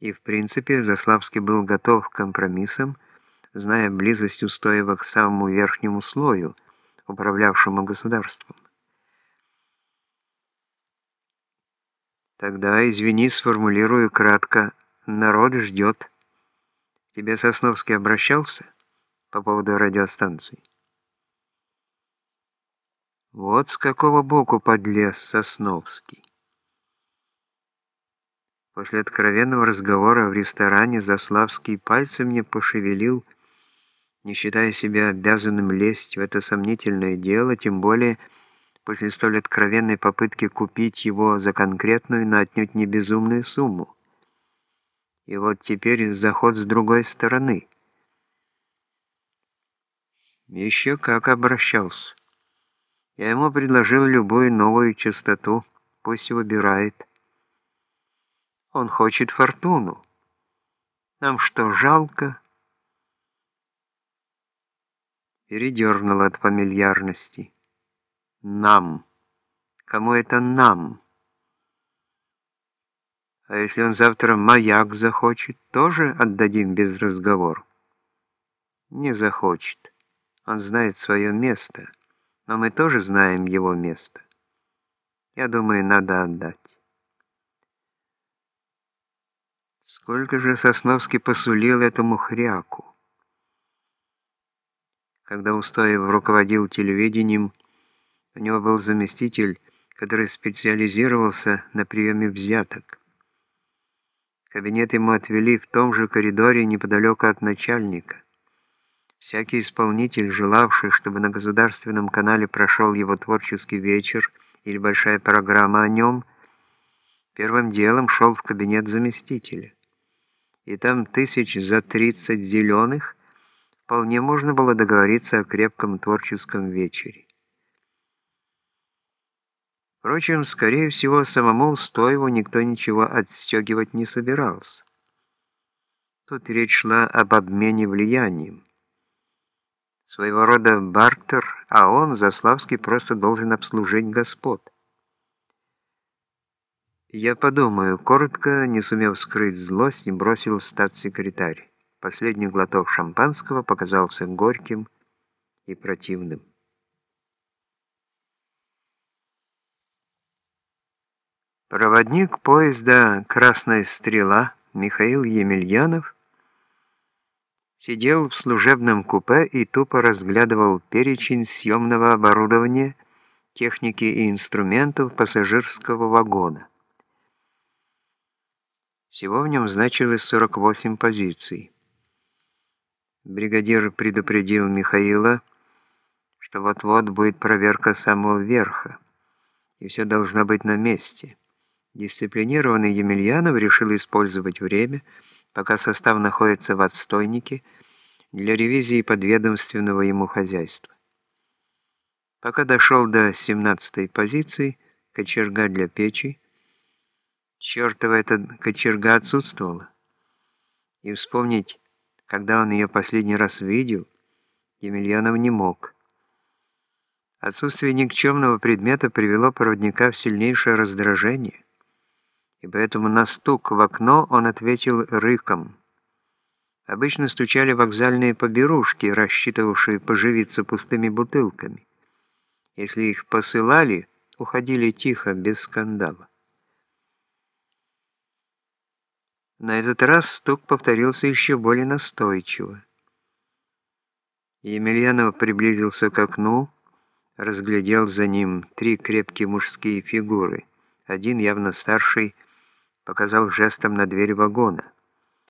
И, в принципе, Заславский был готов к компромиссам, зная близость Устоева к самому верхнему слою, управлявшему государством. Тогда, извини, сформулирую кратко. Народ ждет. Тебе Сосновский обращался по поводу радиостанции? Вот с какого боку подлез Сосновский. После откровенного разговора в ресторане Заславский пальцем не пошевелил, не считая себя обязанным лезть в это сомнительное дело, тем более после столь откровенной попытки купить его за конкретную, но отнюдь не безумную сумму. И вот теперь заход с другой стороны. Еще как обращался. Я ему предложил любую новую частоту, пусть выбирает. Он хочет фортуну. Нам что, жалко? Передернуло от фамильярности. Нам. Кому это нам? А если он завтра маяк захочет, тоже отдадим без разговора? Не захочет. Он знает свое место, но мы тоже знаем его место. Я думаю, надо отдать. Сколько же Сосновский посулил этому хряку? Когда Устоев руководил телевидением, у него был заместитель, который специализировался на приеме взяток. Кабинет ему отвели в том же коридоре неподалеку от начальника. Всякий исполнитель, желавший, чтобы на государственном канале прошел его творческий вечер или большая программа о нем, первым делом шел в кабинет заместителя и там тысяч за 30 зеленых вполне можно было договориться о крепком творческом вечере. Впрочем, скорее всего, самому Стоеву никто ничего отстегивать не собирался. Тут речь шла об обмене влиянием. Своего рода бартер, а он, Заславский, просто должен обслужить господ. «Я подумаю», — коротко, не сумев скрыть злость, бросил статс-секретарь. Последний глоток шампанского показался горьким и противным. Проводник поезда «Красная стрела» Михаил Емельянов сидел в служебном купе и тупо разглядывал перечень съемного оборудования, техники и инструментов пассажирского вагона. Всего в нем значилось 48 позиций. Бригадир предупредил Михаила, что вот-вот будет проверка самого верха, и все должно быть на месте. Дисциплинированный Емельянов решил использовать время, пока состав находится в отстойнике, для ревизии подведомственного ему хозяйства. Пока дошел до 17-й позиции, кочерга для печи, Чертова эта кочерга отсутствовала. И вспомнить, когда он ее последний раз видел, Емельянов не мог. Отсутствие никчемного предмета привело проводника в сильнейшее раздражение, и поэтому на стук в окно он ответил рыком. Обычно стучали вокзальные поберушки, рассчитывавшие поживиться пустыми бутылками. Если их посылали, уходили тихо, без скандала. На этот раз стук повторился еще более настойчиво. Емельянов приблизился к окну, разглядел за ним три крепкие мужские фигуры. Один, явно старший, показал жестом на дверь вагона.